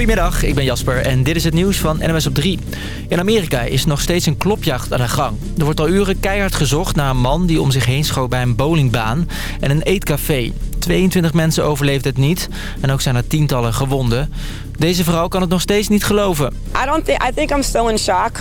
Goedemiddag, ik ben Jasper en dit is het nieuws van NMS op 3. In Amerika is nog steeds een klopjacht aan de gang. Er wordt al uren keihard gezocht naar een man die om zich heen schoot bij een bowlingbaan en een eetcafé. 22 mensen overleefden het niet en ook zijn er tientallen gewonden. Deze vrouw kan het nog steeds niet geloven. I don't I think I'm in shock.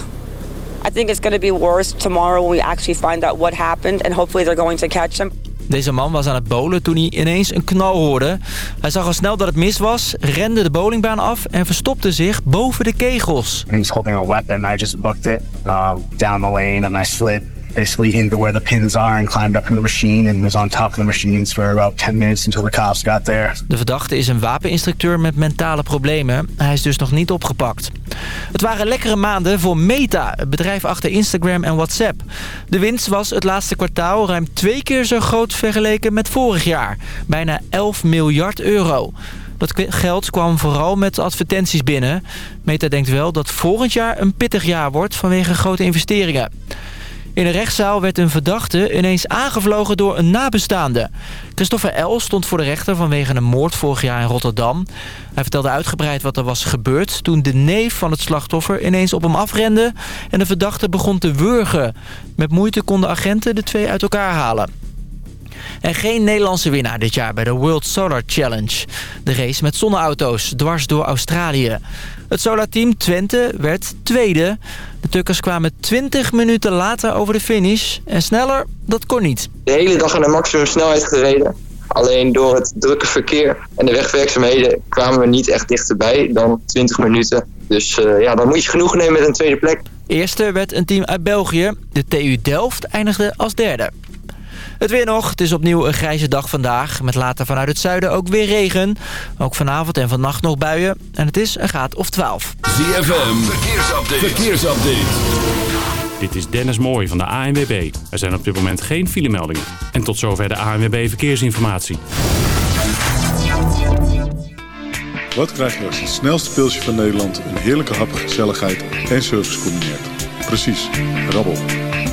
I think it's going to be worse tomorrow when we actually find out what happened and hopefully they're going to catch him. Deze man was aan het bowlen toen hij ineens een knal hoorde. Hij zag al snel dat het mis was, rende de bowlingbaan af en verstopte zich boven de kegels. He was holding a weapon. I just booked it uh, down the lane and I slid basically pins are up in the machine and was on top of the for about 10 minutes until the cops got there. De verdachte is een wapeninstructeur met mentale problemen. Hij is dus nog niet opgepakt. Het waren lekkere maanden voor Meta, het bedrijf achter Instagram en WhatsApp. De winst was het laatste kwartaal ruim twee keer zo groot vergeleken met vorig jaar. Bijna 11 miljard euro. Dat geld kwam vooral met advertenties binnen. Meta denkt wel dat volgend jaar een pittig jaar wordt vanwege grote investeringen. In een rechtszaal werd een verdachte ineens aangevlogen door een nabestaande. Christopher L. stond voor de rechter vanwege een moord vorig jaar in Rotterdam. Hij vertelde uitgebreid wat er was gebeurd toen de neef van het slachtoffer ineens op hem afrende... en de verdachte begon te wurgen. Met moeite konden agenten de twee uit elkaar halen. En geen Nederlandse winnaar dit jaar bij de World Solar Challenge. De race met zonneauto's dwars door Australië. Het Solar-team Twente werd tweede. De Tukkers kwamen 20 minuten later over de finish. En sneller, dat kon niet. De hele dag aan de maximum snelheid gereden. Alleen door het drukke verkeer en de wegwerkzaamheden kwamen we niet echt dichterbij dan 20 minuten. Dus uh, ja, dan moet je genoeg nemen met een tweede plek. Eerste werd een team uit België. De TU Delft eindigde als derde. Het weer nog. Het is opnieuw een grijze dag vandaag. Met later vanuit het zuiden ook weer regen. Ook vanavond en vannacht nog buien. En het is een graad of 12. ZFM. Verkeersupdate. Verkeersupdate. Dit is Dennis Mooij van de ANWB. Er zijn op dit moment geen filemeldingen. En tot zover de ANWB Verkeersinformatie. Wat krijg je als het snelste pilsje van Nederland... een heerlijke hap, gezelligheid en service combineert? Precies, rabbel.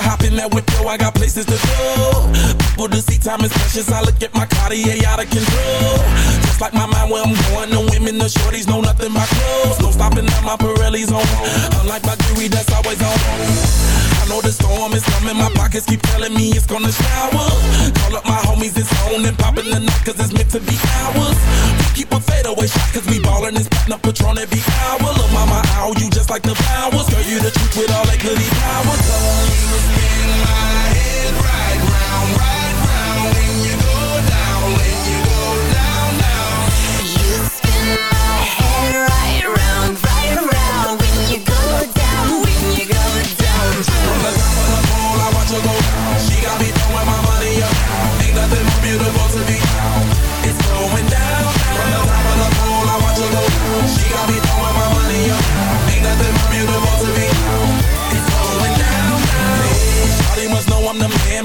Hop in that yo, I got places to go. People to see, time is precious. I look at my Cartier out of control. Just like my mind where I'm going, the women, the shorties know nothing but clothes. No stopping at my Pirelli's on. Unlike my jewelry, that's always on. I know the storm is coming, my pockets keep telling me it's gonna shower. Call up my homies, it's on and popping the night, cause it's meant to be ours. We keep a fadeaway shot, cause we ballin' and spittin' up Patron every hour. Look, mama, ow, you just like the flowers. Girl, you the truth with all that goody power. me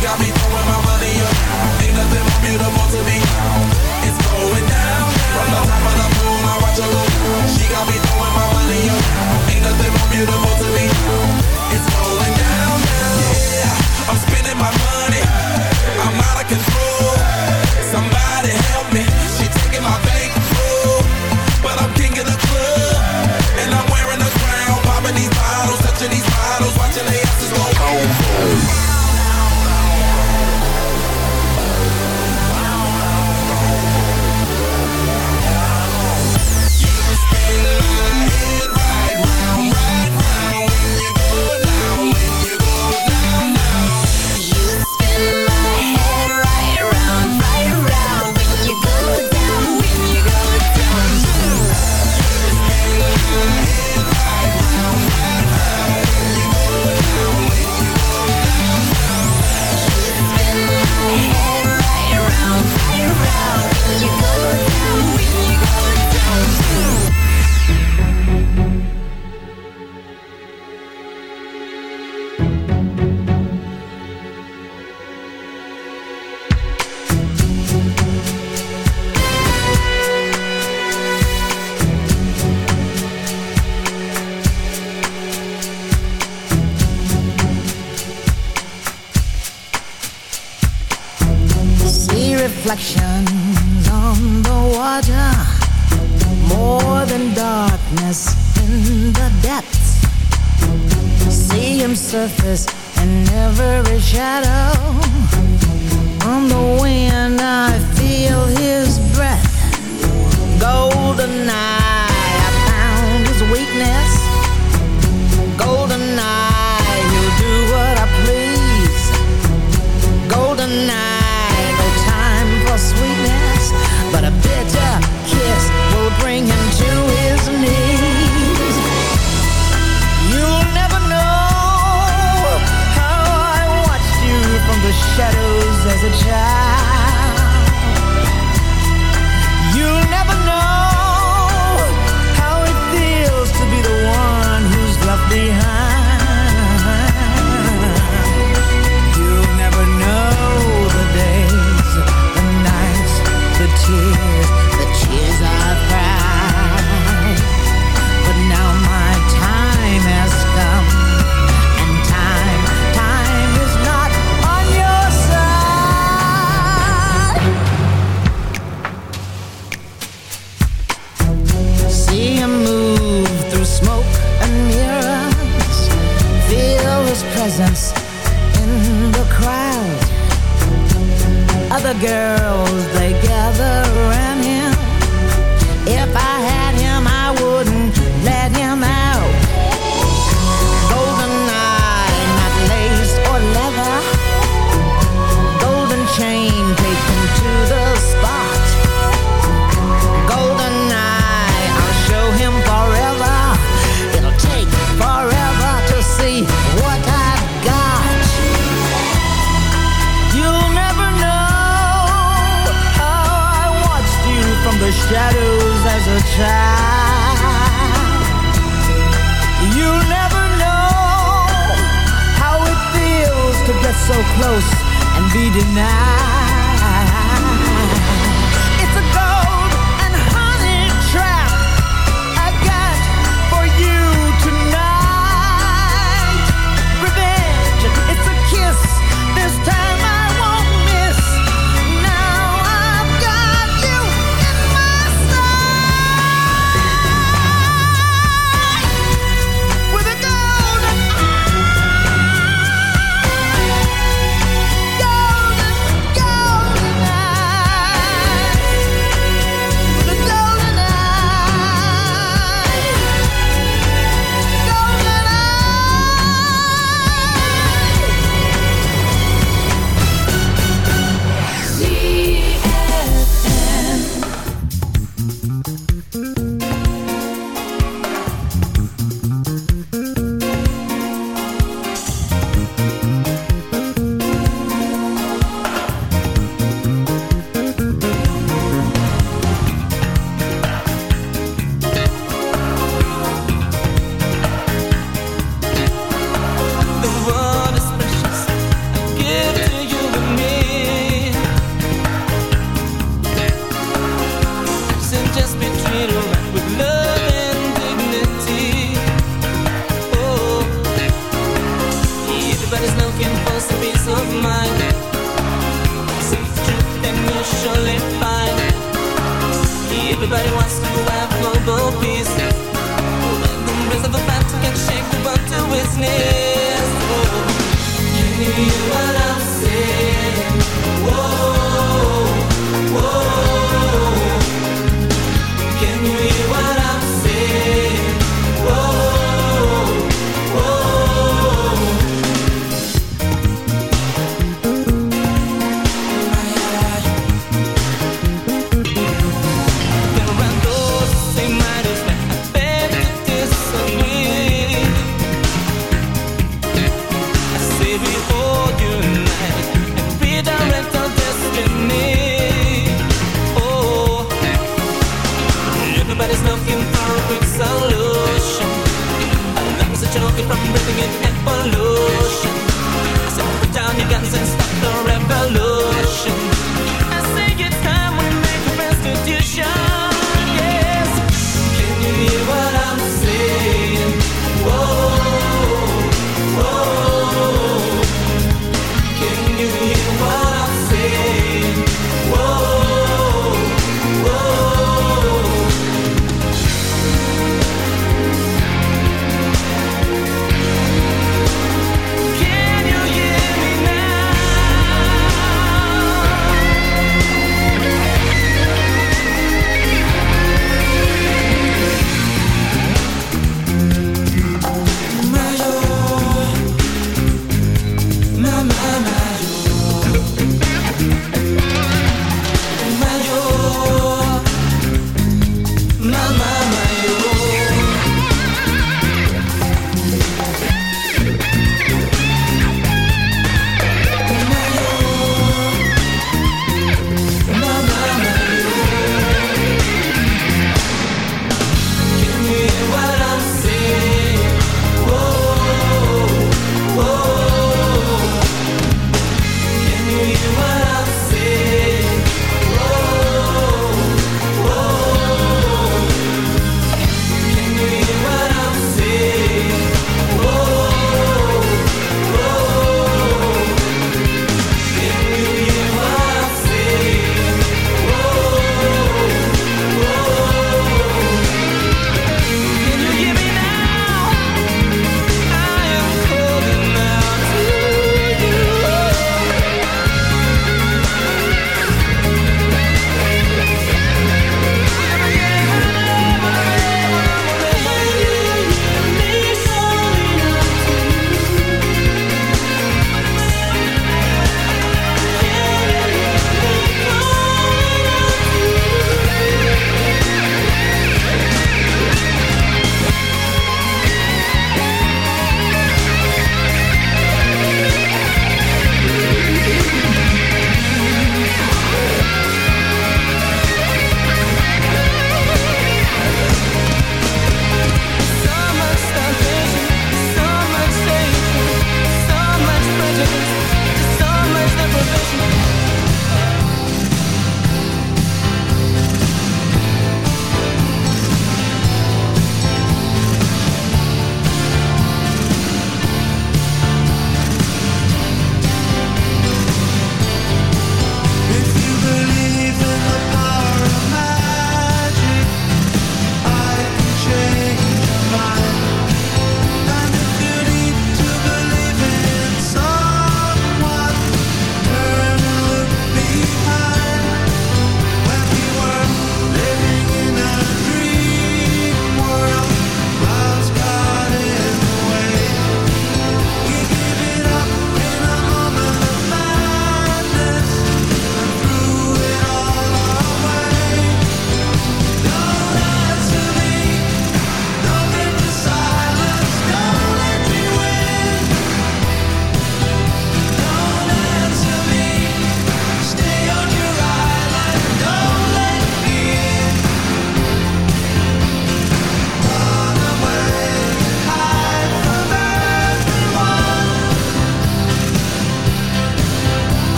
got me close and be denied.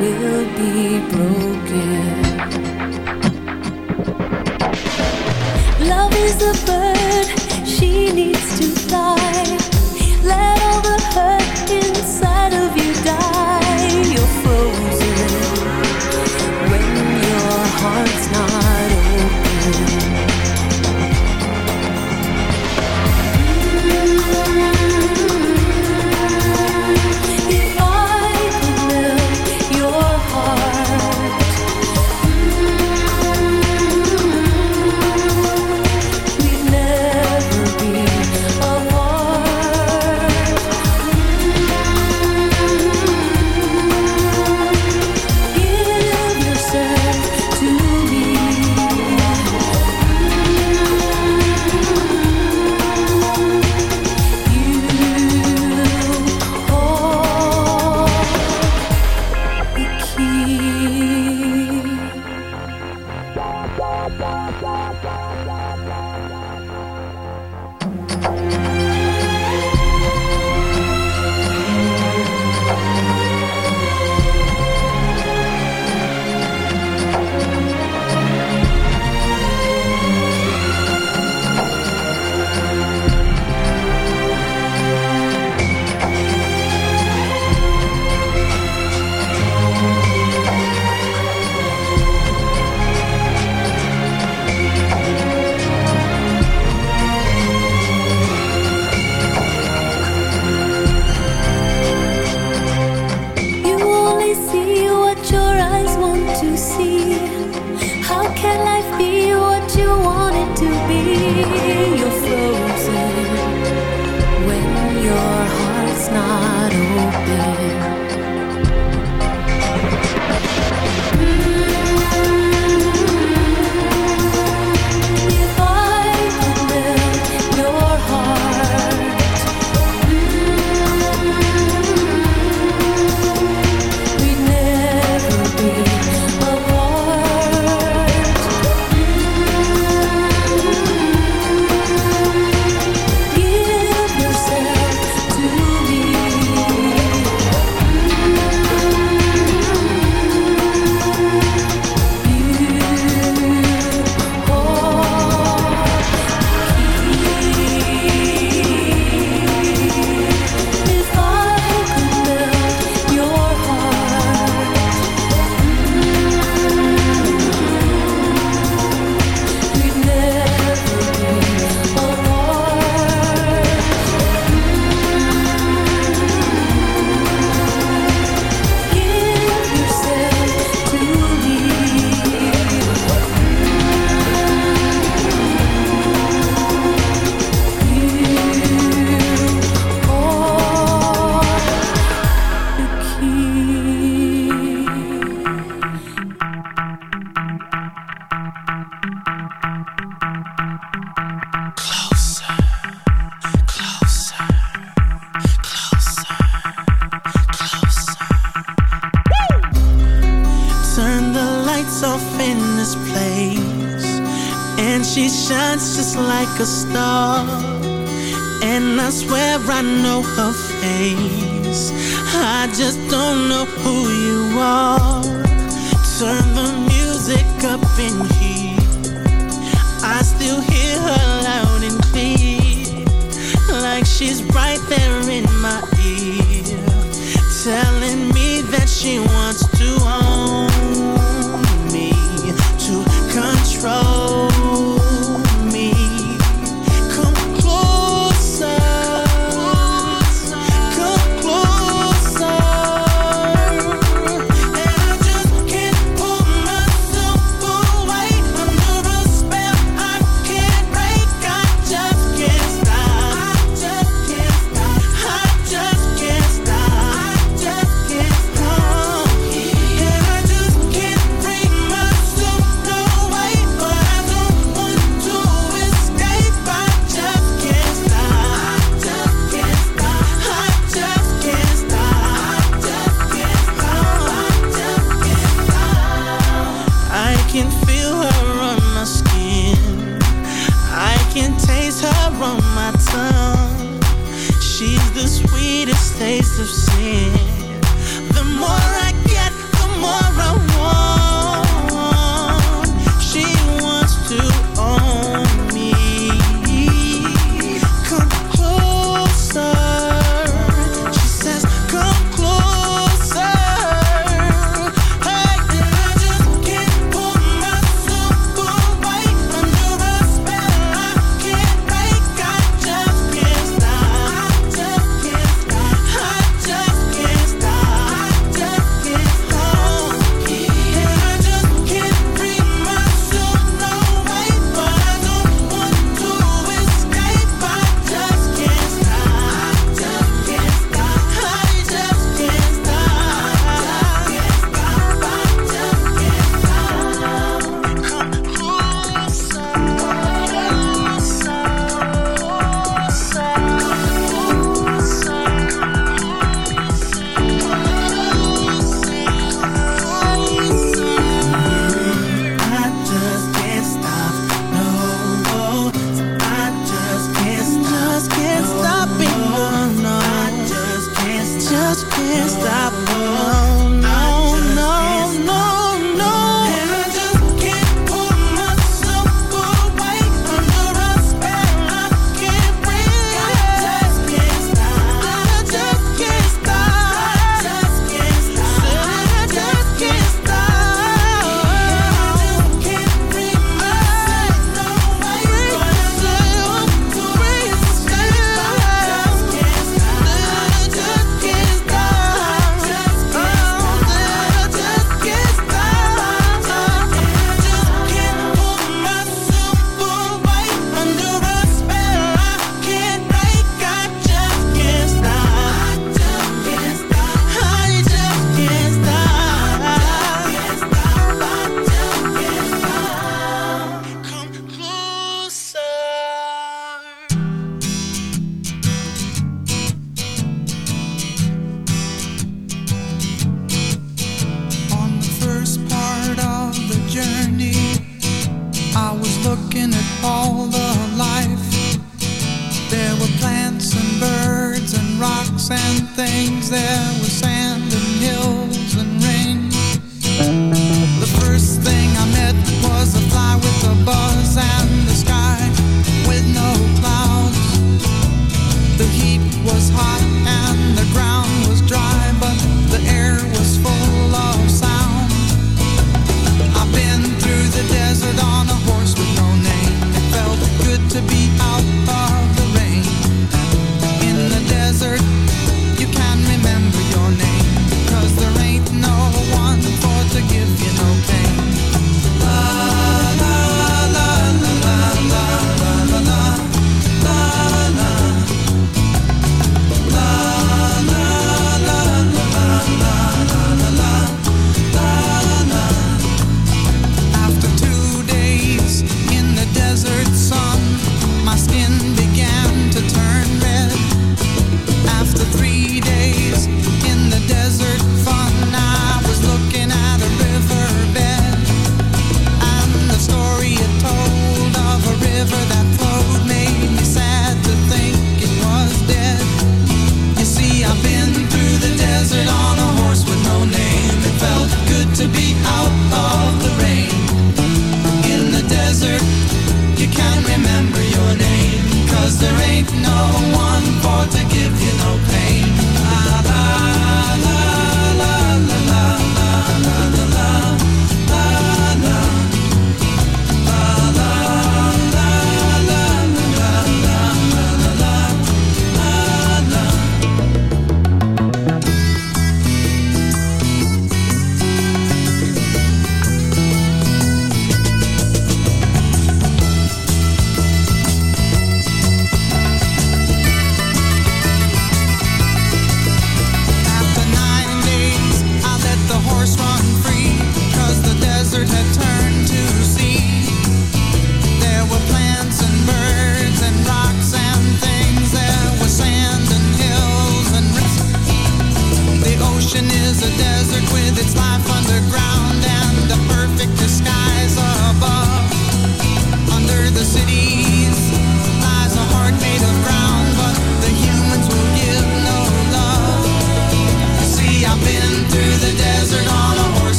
will be broken. Love is the first.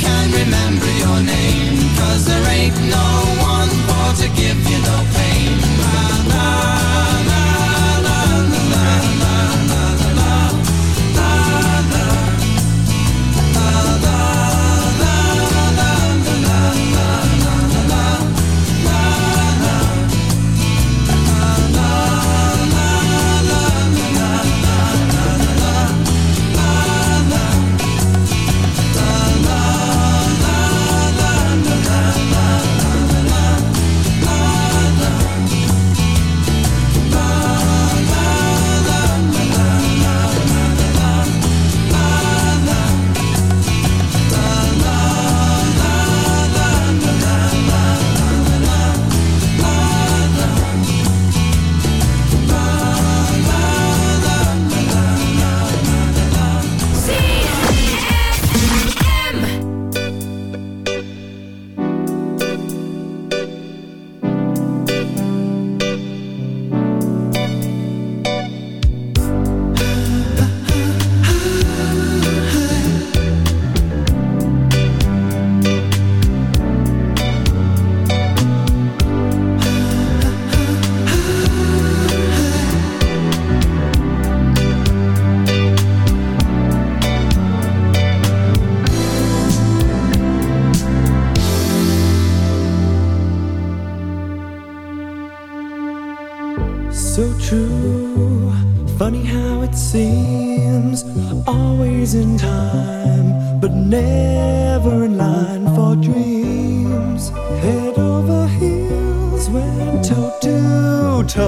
can't remember.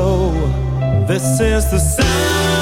Toe. This is the sound